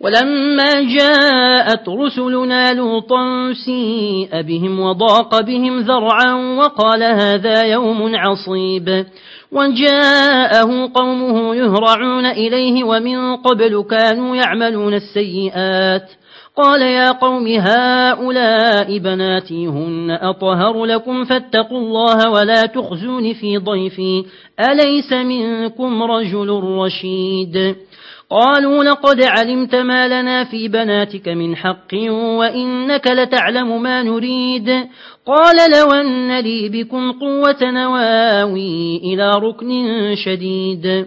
ولما جاءت رسلنا لوطا سيء بهم وضاق بهم ذرعا وقال هذا يوم عصيب. وجاءه قومه يهرعون إليه ومن قبل كانوا يعملون السيئات. قال يا قوم هؤلاء بناتي هن أطهر لكم فاتقوا الله ولا تخزون في ضيفي. أليس منكم رجل رشيد؟ قالوا لقد علمت ما لنا في بناتك من حق وإنك لتعلم ما نريد. قال لو أن لي بكم قوة نواوي إلى ركن شديد.